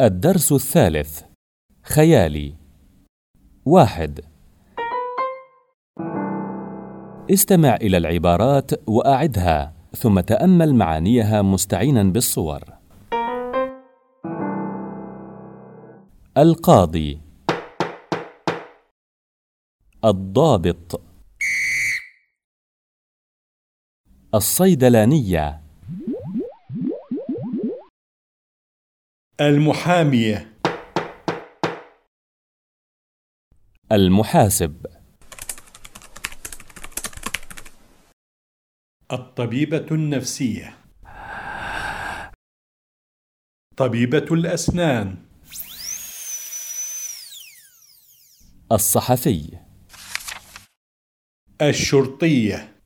الدرس الثالث. خيالي. واحد. استمع إلى العبارات وأعدها ثم تأمل معانيها مستعينا بالصور. القاضي. الضابط. الصيدلانية. المحامية. المحاسب. الطبيبة النفسية. طبيبة الأسنان. الصحفي. الشرطية.